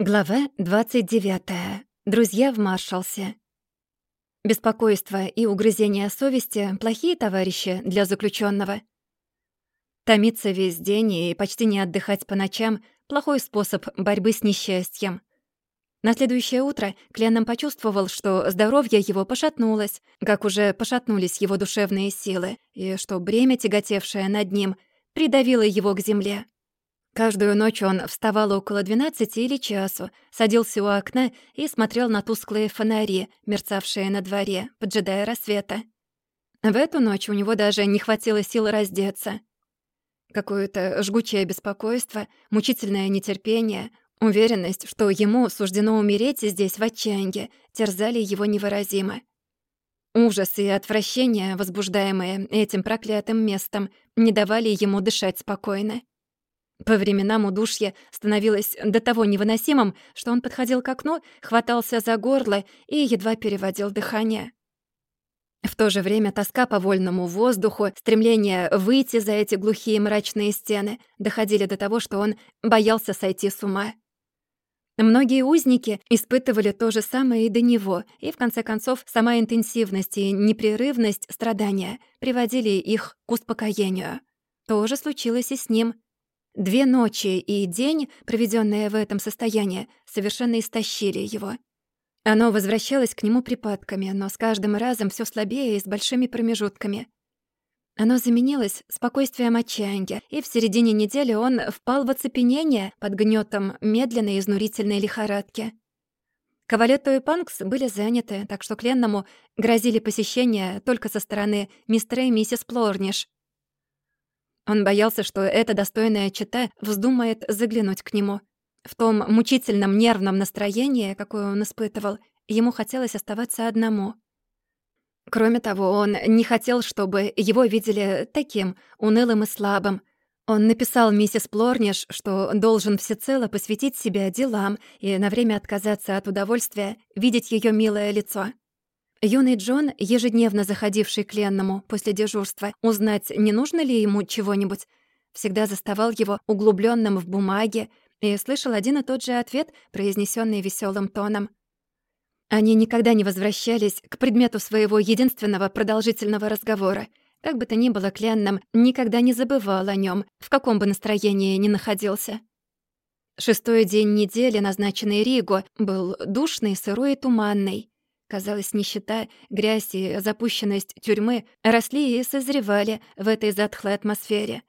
Глава 29. Друзья в Маршалсе. Беспокойство и угрызение совести — плохие товарищи для заключенного. Томиться весь день и почти не отдыхать по ночам — плохой способ борьбы с несчастьем. На следующее утро Кленном почувствовал, что здоровье его пошатнулось, как уже пошатнулись его душевные силы, и что бремя, тяготевшее над ним, придавило его к земле. Каждую ночь он вставал около двенадцати или часу, садился у окна и смотрел на тусклые фонари, мерцавшие на дворе, поджидая рассвета. В эту ночь у него даже не хватило сил раздеться. Какое-то жгучее беспокойство, мучительное нетерпение, уверенность, что ему суждено умереть здесь в отчаянии, терзали его невыразимо. Ужас и отвращение, возбуждаемые этим проклятым местом, не давали ему дышать спокойно. По временам удушье становилось до того невыносимым, что он подходил к окну, хватался за горло и едва переводил дыхание. В то же время тоска по вольному воздуху, стремление выйти за эти глухие мрачные стены доходили до того, что он боялся сойти с ума. Многие узники испытывали то же самое и до него, и, в конце концов, сама интенсивность и непрерывность страдания приводили их к успокоению. То же случилось и с ним — Две ночи и день, проведенные в этом состоянии, совершенно истощили его. Оно возвращалось к нему припадками, но с каждым разом все слабее и с большими промежутками. Оно заменилось спокойствием отчаяния, и в середине недели он впал в оцепенение под гнетом медленной изнурительной лихорадки. Кавалетто и Панкс были заняты, так что Кленному грозили посещения только со стороны мистера и миссис Плорниш, он боялся, что эта достойная чита вздумает заглянуть к нему. В том мучительном нервном настроении, какое он испытывал, ему хотелось оставаться одному. Кроме того, он не хотел, чтобы его видели таким, унылым и слабым. Он написал миссис Плорниш, что должен всецело посвятить себя делам и на время отказаться от удовольствия видеть ее милое лицо. Юный Джон, ежедневно заходивший к Ленному после дежурства, узнать, не нужно ли ему чего-нибудь, всегда заставал его углубленным в бумаге и слышал один и тот же ответ, произнесенный веселым тоном. Они никогда не возвращались к предмету своего единственного продолжительного разговора. Как бы то ни было, Кленном никогда не забывал о нем, в каком бы настроении ни находился. Шестой день недели, назначенный Риго, был душный, сырой и туманный. Казалось, нищета, грязь и запущенность тюрьмы росли и созревали в этой затхлой атмосфере.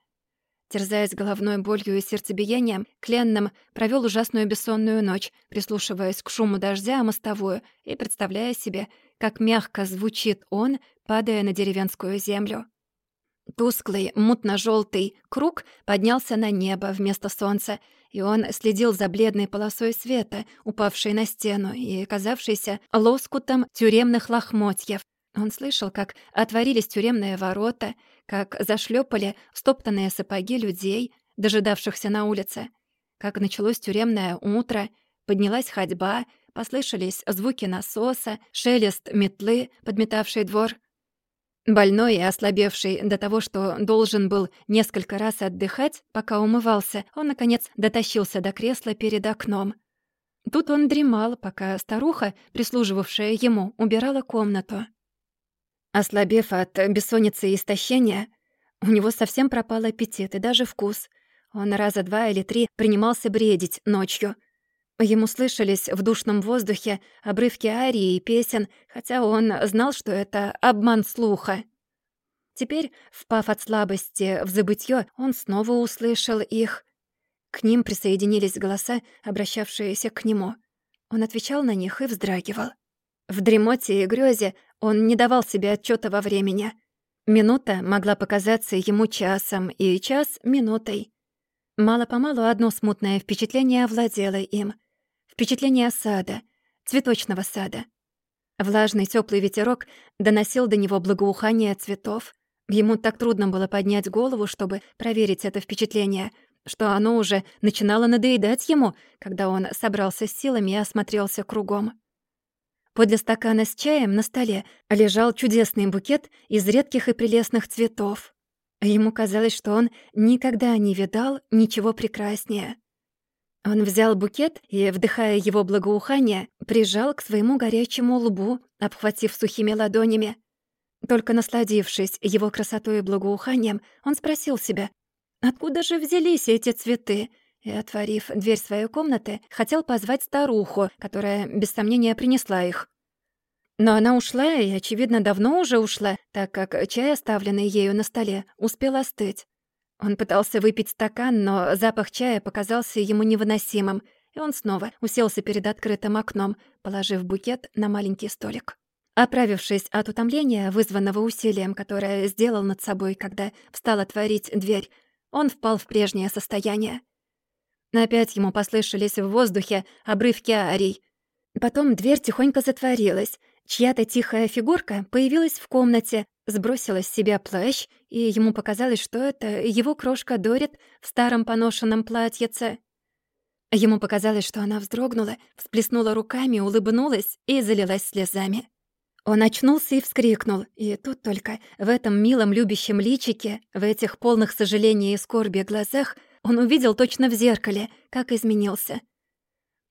Терзаясь головной болью и сердцебиением, Кленном провел ужасную бессонную ночь, прислушиваясь к шуму дождя о мостовую и представляя себе, как мягко звучит он, падая на деревенскую землю. Тусклый, мутно желтый круг поднялся на небо вместо солнца, и он следил за бледной полосой света, упавшей на стену и казавшейся лоскутом тюремных лохмотьев. Он слышал, как отворились тюремные ворота, как зашлепали стоптанные сапоги людей, дожидавшихся на улице, как началось тюремное утро, поднялась ходьба, послышались звуки насоса, шелест метлы, подметавшей двор — Больной и ослабевший до того, что должен был несколько раз отдыхать, пока умывался, он, наконец, дотащился до кресла перед окном. Тут он дремал, пока старуха, прислуживавшая ему, убирала комнату. Ослабев от бессонницы и истощения, у него совсем пропал аппетит и даже вкус. Он раза два или три принимался бредить ночью — Ему слышались в душном воздухе обрывки арии и песен, хотя он знал, что это обман слуха. Теперь, впав от слабости в забытье, он снова услышал их. К ним присоединились голоса, обращавшиеся к нему. Он отвечал на них и вздрагивал. В дремоте и грёзе он не давал себе отчета во времени. Минута могла показаться ему часом, и час — минутой. Мало-помалу одно смутное впечатление овладело им — Впечатление сада, цветочного сада. Влажный теплый ветерок доносил до него благоухание цветов. Ему так трудно было поднять голову, чтобы проверить это впечатление, что оно уже начинало надоедать ему, когда он собрался с силами и осмотрелся кругом. Подле стакана с чаем на столе лежал чудесный букет из редких и прелестных цветов. Ему казалось, что он никогда не видал ничего прекраснее. Он взял букет и, вдыхая его благоухание, прижал к своему горячему лбу, обхватив сухими ладонями. Только насладившись его красотой и благоуханием, он спросил себя, откуда же взялись эти цветы, и, отворив дверь своей комнаты, хотел позвать старуху, которая, без сомнения, принесла их. Но она ушла, и, очевидно, давно уже ушла, так как чай, оставленный ею на столе, успел остыть. Он пытался выпить стакан, но запах чая показался ему невыносимым, и он снова уселся перед открытым окном, положив букет на маленький столик. Оправившись от утомления, вызванного усилием, которое сделал над собой, когда встал отворить дверь, он впал в прежнее состояние. Опять ему послышались в воздухе обрывки арий. Потом дверь тихонько затворилась. Чья-то тихая фигурка появилась в комнате, сбросила с себя плащ, и ему показалось, что это его крошка Дорит в старом поношенном платьице. Ему показалось, что она вздрогнула, всплеснула руками, улыбнулась и залилась слезами. Он очнулся и вскрикнул, и тут только в этом милом любящем личике, в этих полных сожаления и скорби глазах он увидел точно в зеркале, как изменился.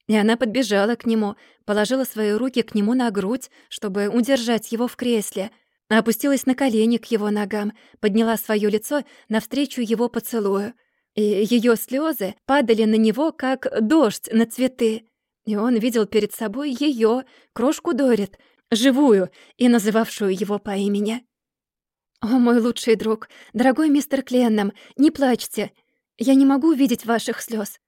И она подбежала к нему, положила свои руки к нему на грудь, чтобы удержать его в кресле — опустилась на колени к его ногам, подняла свое лицо навстречу его поцелую. И ее слезы падали на него, как дождь на цветы. И он видел перед собой ее, крошку Дорит, живую и называвшую его по имени. «О, мой лучший друг, дорогой мистер Кленном, не плачьте. Я не могу видеть ваших слез.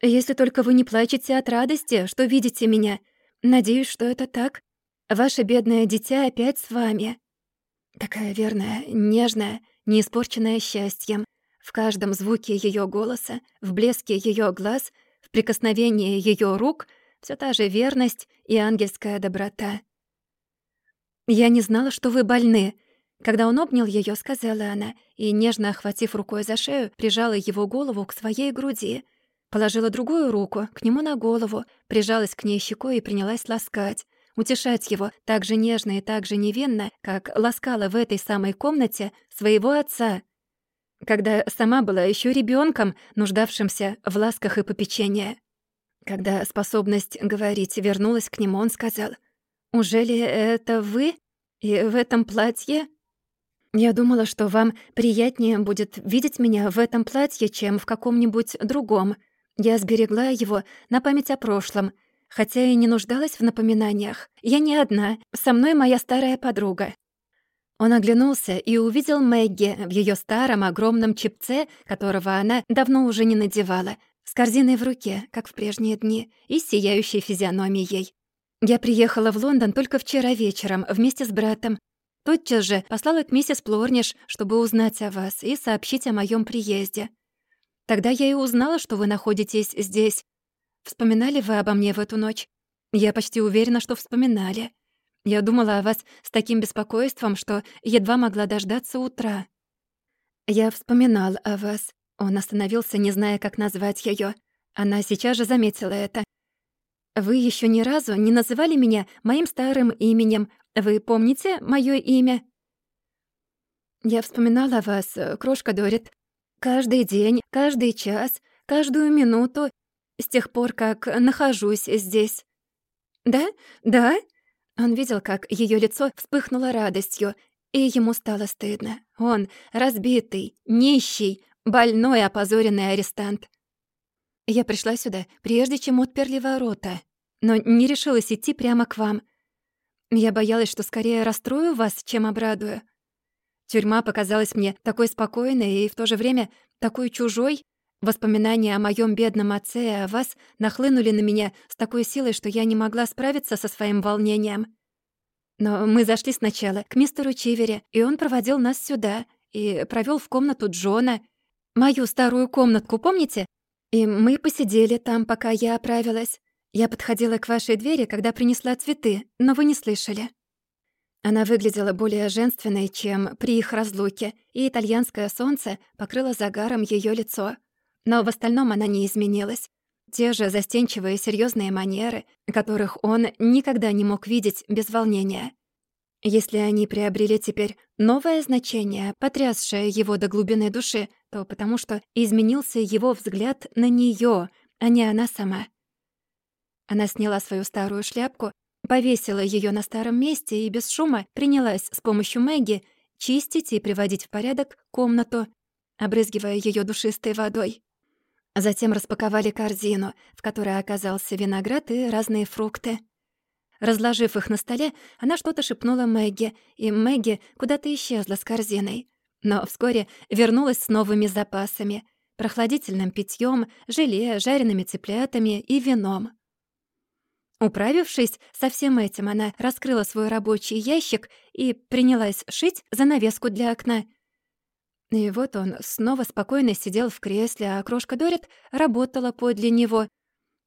Если только вы не плачете от радости, что видите меня. Надеюсь, что это так. Ваше бедное дитя опять с вами». Такая верная, нежная, не испорченная счастьем. В каждом звуке ее голоса, в блеске ее глаз, в прикосновении ее рук все та же верность и ангельская доброта. «Я не знала, что вы больны», когда он обнял ее, сказала она, и, нежно охватив рукой за шею, прижала его голову к своей груди. Положила другую руку к нему на голову, прижалась к ней щекой и принялась ласкать утешать его так же нежно и так же невинно, как ласкала в этой самой комнате своего отца, когда сама была еще ребенком, нуждавшимся в ласках и попечении. Когда способность говорить вернулась к нему, он сказал, «Уже ли это вы? И в этом платье?» «Я думала, что вам приятнее будет видеть меня в этом платье, чем в каком-нибудь другом. Я сберегла его на память о прошлом, хотя и не нуждалась в напоминаниях. Я не одна, со мной моя старая подруга». Он оглянулся и увидел Мэгги в ее старом огромном чепце, которого она давно уже не надевала, с корзиной в руке, как в прежние дни, и сияющей физиономией. «Я приехала в Лондон только вчера вечером вместе с братом. Тотчас же послала к миссис Плорниш, чтобы узнать о вас и сообщить о моем приезде. Тогда я и узнала, что вы находитесь здесь, Вспоминали вы обо мне в эту ночь? Я почти уверена, что вспоминали. Я думала о вас с таким беспокойством, что едва могла дождаться утра. Я вспоминал о вас. Он остановился, не зная, как назвать её. Она сейчас же заметила это. Вы ещё ни разу не называли меня моим старым именем. Вы помните моё имя? Я вспоминала о вас, крошка Дорит. Каждый день, каждый час, каждую минуту с тех пор, как нахожусь здесь». «Да? Да?» Он видел, как ее лицо вспыхнуло радостью, и ему стало стыдно. Он разбитый, нищий, больной, опозоренный арестант. Я пришла сюда, прежде чем отперли ворота, но не решилась идти прямо к вам. Я боялась, что скорее расстрою вас, чем обрадую. Тюрьма показалась мне такой спокойной и в то же время такой чужой, Воспоминания о моем бедном отце и о вас нахлынули на меня с такой силой, что я не могла справиться со своим волнением. Но мы зашли сначала к мистеру Чивере, и он проводил нас сюда и провел в комнату Джона. Мою старую комнатку, помните? И мы посидели там, пока я оправилась. Я подходила к вашей двери, когда принесла цветы, но вы не слышали. Она выглядела более женственной, чем при их разлуке, и итальянское солнце покрыло загаром ее лицо. Но в остальном она не изменилась. Те же застенчивые серьезные манеры, которых он никогда не мог видеть без волнения. Если они приобрели теперь новое значение, потрясшее его до глубины души, то потому что изменился его взгляд на нее, а не она сама. Она сняла свою старую шляпку, повесила ее на старом месте и без шума принялась с помощью Мэгги чистить и приводить в порядок комнату, обрызгивая ее душистой водой. Затем распаковали корзину, в которой оказался виноград и разные фрукты. Разложив их на столе, она что-то шепнула Мэгги, и Мэгги куда-то исчезла с корзиной. Но вскоре вернулась с новыми запасами — прохладительным питьем, желе, жареными цыплятами и вином. Управившись со всем этим, она раскрыла свой рабочий ящик и принялась шить занавеску для окна. И вот он снова спокойно сидел в кресле, а крошка Дорит работала подле него.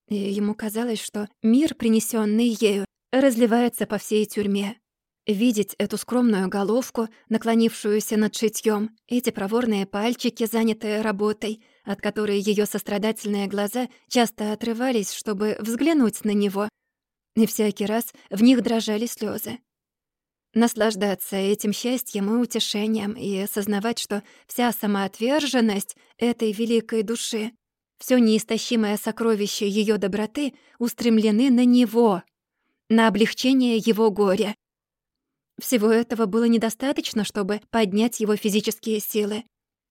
И ему казалось, что мир, принесенный ею, разливается по всей тюрьме. Видеть эту скромную головку, наклонившуюся над шитьём, эти проворные пальчики, занятые работой, от которой её сострадательные глаза часто отрывались, чтобы взглянуть на него, и всякий раз в них дрожали слезы. Наслаждаться этим счастьем и утешением, и осознавать, что вся самоотверженность этой великой души, все неистощимое сокровище ее доброты устремлены на него, на облегчение его горя. Всего этого было недостаточно, чтобы поднять его физические силы,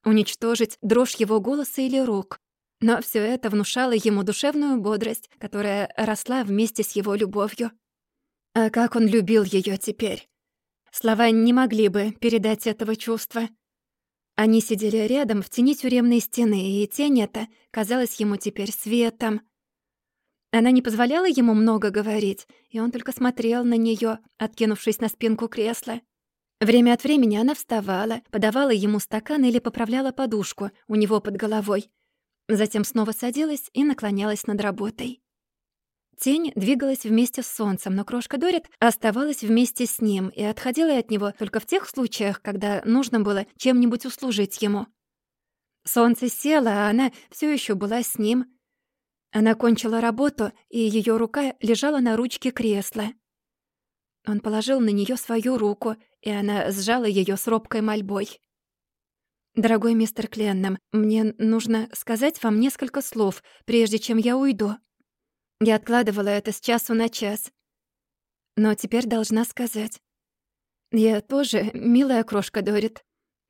уничтожить дрожь его голоса или рук, но все это внушало ему душевную бодрость, которая росла вместе с его любовью. А как он любил ее теперь! Слова не могли бы передать этого чувства. Они сидели рядом в тени тюремной стены, и тень эта казалась ему теперь светом. Она не позволяла ему много говорить, и он только смотрел на нее, откинувшись на спинку кресла. Время от времени она вставала, подавала ему стакан или поправляла подушку у него под головой, Затем снова садилась и наклонялась над работой. Тень двигалась вместе с солнцем, но крошка Дорит оставалась вместе с ним и отходила от него только в тех случаях, когда нужно было чем-нибудь услужить ему. Солнце село, а она все еще была с ним. Она кончила работу, и ее рука лежала на ручке кресла. Он положил на нее свою руку, и она сжала ее с робкой мольбой. «Дорогой мистер Кленном, мне нужно сказать вам несколько слов, прежде чем я уйду. Я откладывала это с часу на час. Но теперь должна сказать. Я тоже, милая крошка Дорит,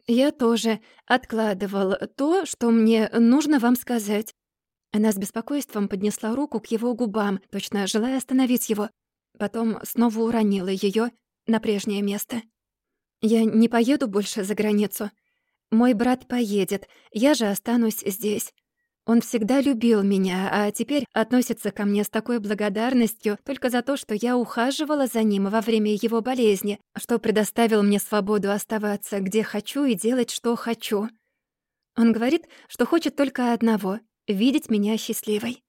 я тоже откладывал то, что мне нужно вам сказать». Она с беспокойством поднесла руку к его губам, точно желая остановить его. Потом снова уронила ее на прежнее место. «Я не поеду больше за границу», мой брат поедет, я же останусь здесь. Он всегда любил меня, а теперь относится ко мне с такой благодарностью только за то, что я ухаживала за ним во время его болезни, что предоставил мне свободу оставаться где хочу и делать, что хочу. Он говорит, что хочет только одного — видеть меня счастливой.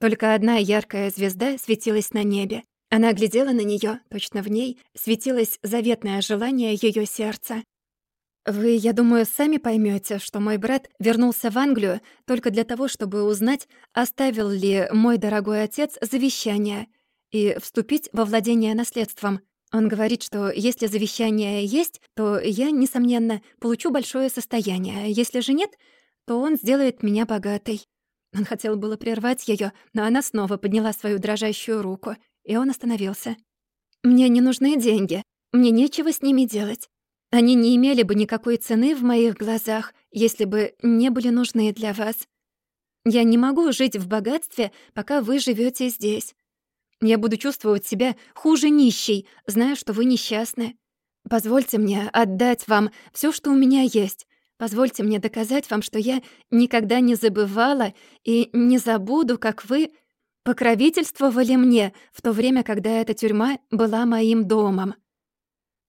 Только одна яркая звезда светилась на небе. Она глядела на нее, точно в ней светилось заветное желание ее сердца. Вы, я думаю, сами поймете, что мой брат вернулся в Англию только для того, чтобы узнать, оставил ли мой дорогой отец завещание и вступить во владение наследством. Он говорит, что если завещание есть, то я, несомненно, получу большое состояние, если же нет, то он сделает меня богатой. Он хотел было прервать ее, но она снова подняла свою дрожащую руку, и он остановился. «Мне не нужны деньги. Мне нечего с ними делать. Они не имели бы никакой цены в моих глазах, если бы не были нужны для вас. Я не могу жить в богатстве, пока вы живете здесь. Я буду чувствовать себя хуже нищей, зная, что вы несчастны. Позвольте мне отдать вам все, что у меня есть. Позвольте мне доказать вам, что я никогда не забывала и не забуду, как вы покровительствовали мне в то время, когда эта тюрьма была моим домом.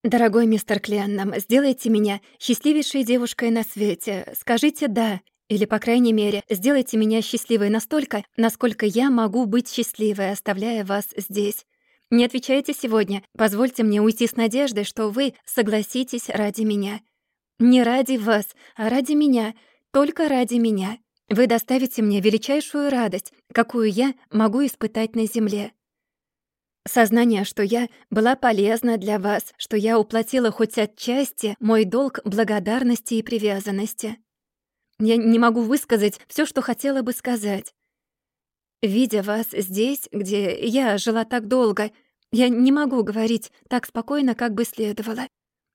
«Дорогой мистер Кленном, сделайте меня счастливейшей девушкой на свете. Скажите «да», или, по крайней мере, сделайте меня счастливой настолько, насколько я могу быть счастливой, оставляя вас здесь. Не отвечайте сегодня. Позвольте мне уйти с надеждой, что вы согласитесь ради меня. Не ради вас, а ради меня, только ради меня. Вы доставите мне величайшую радость, какую я могу испытать на земле. Сознание, что я была полезна для вас, что я уплатила хоть отчасти мой долг благодарности и привязанности. Я не могу высказать все, что хотела бы сказать. Видя вас здесь, где я жила так долго, я не могу говорить так спокойно, как бы следовало.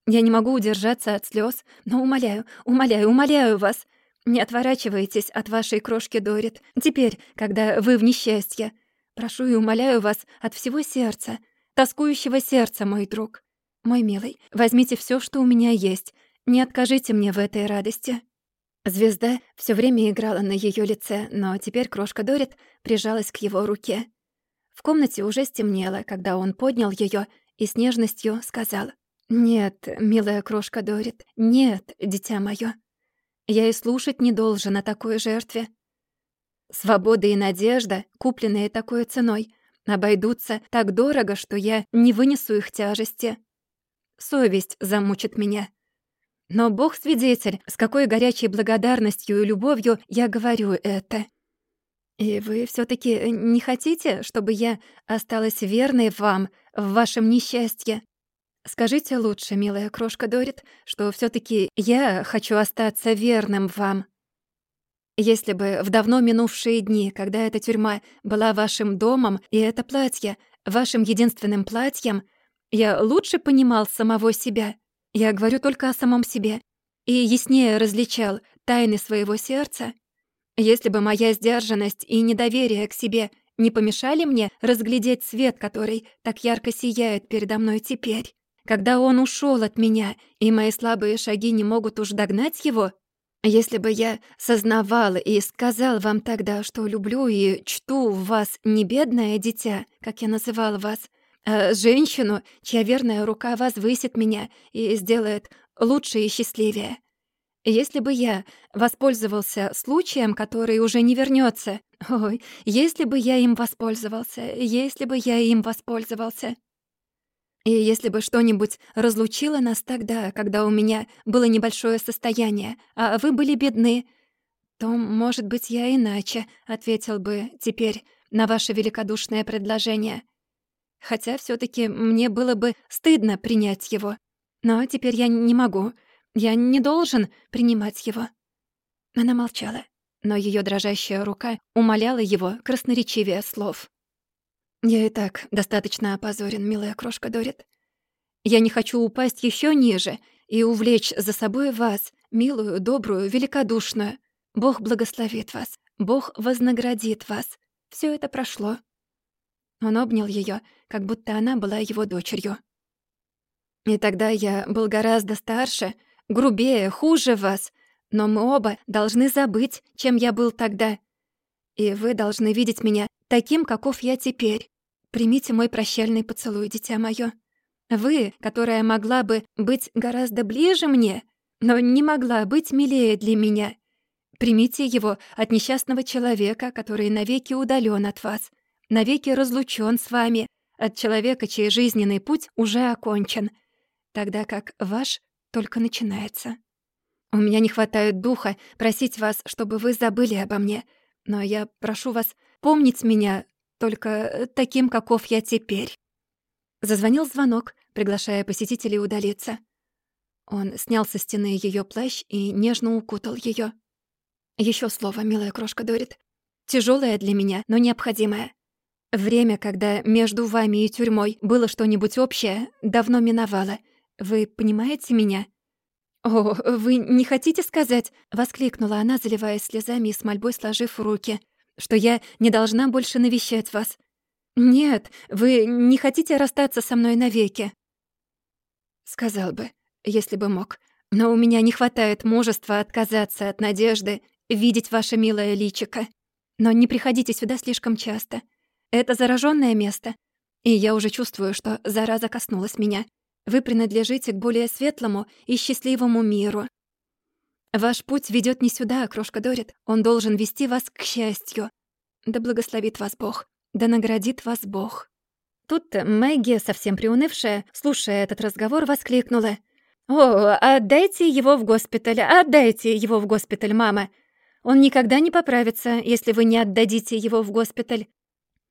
Я не могу удержаться от слез, но умоляю, умоляю, умоляю вас, не отворачивайтесь от вашей крошки Дорит. Теперь, когда вы в несчастье, прошу и умоляю вас от всего сердца, тоскующего сердца, мой друг. Мой милый, возьмите все, что у меня есть. Не откажите мне в этой радости. Звезда все время играла на ее лице, но теперь крошка Дорит прижалась к его руке. В комнате уже стемнело, когда он поднял ее и с нежностью сказал: "Нет, милая крошка Дорит, нет, дитя мое. Я и слушать не должен о такой жертве. Свобода и надежда, купленные такой ценой, обойдутся так дорого, что я не вынесу их тяжести. Совесть замучит меня. Но Бог свидетель, с какой горячей благодарностью и любовью я говорю это. И вы все таки не хотите, чтобы я осталась верной вам в вашем несчастье? Скажите лучше, милая крошка Дорит, что все таки я хочу остаться верным вам. Если бы в давно минувшие дни, когда эта тюрьма была вашим домом, и это платье вашим единственным платьем, я лучше понимал самого себя, я говорю только о самом себе. И яснее различал тайны своего сердца. Если бы моя сдержанность и недоверие к себе не помешали мне разглядеть свет, который так ярко сияет передо мной теперь, когда он ушел от меня, и мои слабые шаги не могут уж догнать его, если бы я сознавала и сказал вам тогда, что люблю и чту в вас не бедное дитя, как я называла вас, а женщину, чья верная рука возвысит меня и сделает лучше и счастливее. Если бы я воспользовался случаем, который уже не вернется, ой, если бы я им воспользовался, если бы я им воспользовался. И если бы что-нибудь разлучило нас тогда, когда у меня было небольшое состояние, а вы были бедны, то, может быть, я иначе ответил бы теперь на ваше великодушное предложение. Хотя все таки мне было бы стыдно принять его. Но теперь я не могу. Я не должен принимать его». Она молчала, но ее дрожащая рука умоляла его красноречивее слов. «Я и так достаточно опозорен, милая крошка Дорит. Я не хочу упасть еще ниже и увлечь за собой вас, милую, добрую, великодушную. Бог благословит вас, Бог вознаградит вас. Все это прошло. Он обнял ее, как будто она была его дочерью. «И тогда я был гораздо старше, грубее, хуже вас, но мы оба должны забыть, чем я был тогда. И вы должны видеть меня таким, каков я теперь. Примите мой прощальный поцелуй, дитя моё. Вы, которая могла бы быть гораздо ближе мне, но не могла быть милее для меня. Примите его от несчастного человека, который навеки удален от вас навеки разлучен с вами от человека, чей жизненный путь уже окончен, тогда как ваш только начинается. У меня не хватает духа просить вас, чтобы вы забыли обо мне, но я прошу вас помнить меня только таким, каков я теперь». Зазвонил звонок, приглашая посетителей удалиться. Он снял со стены ее плащ и нежно укутал ее. Еще слово, милая крошка Дорит. Тяжелое для меня, но необходимое. Время, когда между вами и тюрьмой было что-нибудь общее, давно миновало. Вы понимаете меня?» «О, вы не хотите сказать?» — воскликнула она, заливаясь слезами и с мольбой сложив руки, «что я не должна больше навещать вас. Нет, вы не хотите расстаться со мной навеки?» Сказал бы, если бы мог. Но у меня не хватает мужества отказаться от надежды видеть ваше милое личико. Но не приходите сюда слишком часто. Это зараженное место. И я уже чувствую, что зараза коснулась меня. Вы принадлежите к более светлому и счастливому миру. Ваш путь ведет не сюда, крошка Дорит. Он должен вести вас к счастью. Да благословит вас Бог. Да наградит вас Бог. Тут Мэгги, совсем приунывшая, слушая этот разговор, воскликнула. «О, отдайте его в госпиталь, отдайте его в госпиталь, мама. Он никогда не поправится, если вы не отдадите его в госпиталь.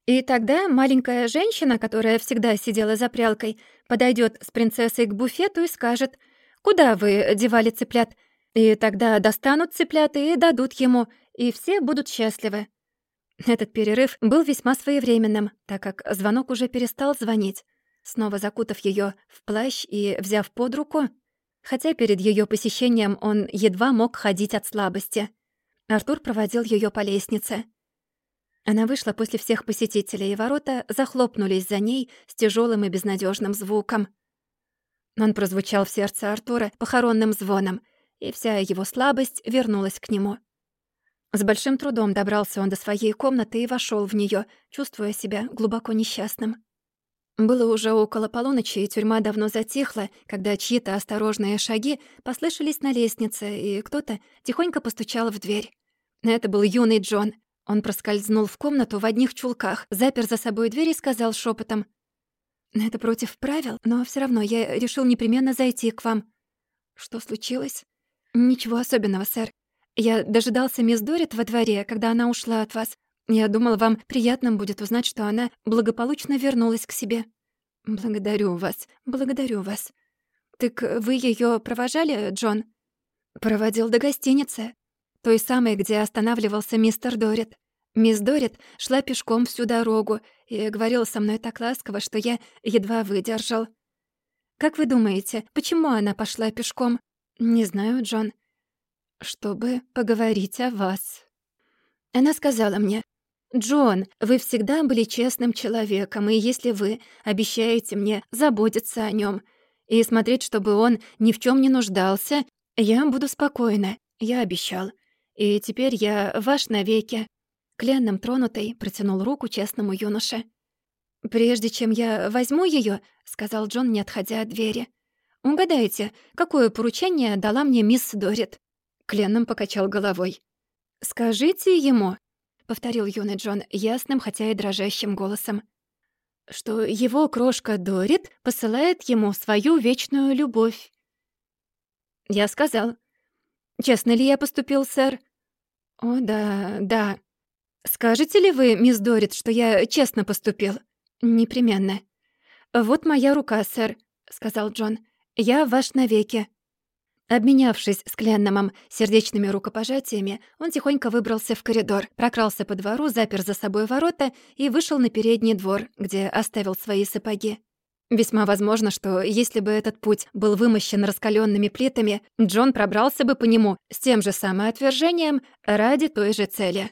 И тогда маленькая женщина, которая всегда сидела за прялкой, подойдет с принцессой к буфету и скажет, «Куда вы девали цыплят?» И тогда достанут цыплят и дадут ему, и все будут счастливы. Этот перерыв был весьма своевременным, так как звонок уже перестал звонить. Снова закутав ее в плащ и взяв под руку, хотя перед ее посещением он едва мог ходить от слабости, Артур проводил ее по лестнице. Она вышла после всех посетителей, и ворота захлопнулись за ней с тяжелым и безнадежным звуком. Он прозвучал в сердце Артура похоронным звоном, и вся его слабость вернулась к нему. С большим трудом добрался он до своей комнаты и вошел в нее, чувствуя себя глубоко несчастным. Было уже около полуночи, и тюрьма давно затихла, когда чьи-то осторожные шаги послышались на лестнице, и кто-то тихонько постучал в дверь. Это был юный Джон. Он проскользнул в комнату в одних чулках, запер за собой дверь и сказал шепотом: «Это против правил, но все равно я решил непременно зайти к вам». «Что случилось?» «Ничего особенного, сэр. Я дожидался мисс Дорит во дворе, когда она ушла от вас. Я думал, вам приятно будет узнать, что она благополучно вернулась к себе. Благодарю вас, благодарю вас. Так вы ее провожали, Джон? Проводил до гостиницы, той самой, где останавливался мистер Дорит. Мисс Дорит шла пешком всю дорогу и говорила со мной так ласково, что я едва выдержал. Как вы думаете, почему она пошла пешком? Не знаю, Джон чтобы поговорить о вас. Она сказала мне, «Джон, вы всегда были честным человеком, и если вы обещаете мне заботиться о нем и смотреть, чтобы он ни в чем не нуждался, я буду спокойна». Я обещал. И теперь я ваш навеки. Кленном тронутый протянул руку честному юноше. «Прежде чем я возьму ее, сказал Джон, не отходя от двери, — «угадайте, какое поручение дала мне мисс Дорит?» Кленном покачал головой. «Скажите ему», — повторил юный Джон ясным, хотя и дрожащим голосом, что его крошка Дорит посылает ему свою вечную любовь. Я сказал. «Честно ли я поступил, сэр?» «О, да, да. Скажете ли вы, мисс Дорит, что я честно поступил?» «Непременно». «Вот моя рука, сэр», — сказал Джон. «Я ваш навеки». Обменявшись с Кленномом сердечными рукопожатиями, он тихонько выбрался в коридор, прокрался по двору, запер за собой ворота и вышел на передний двор, где оставил свои сапоги. Весьма возможно, что если бы этот путь был вымощен раскаленными плитами, Джон пробрался бы по нему с тем же самоотвержением ради той же цели.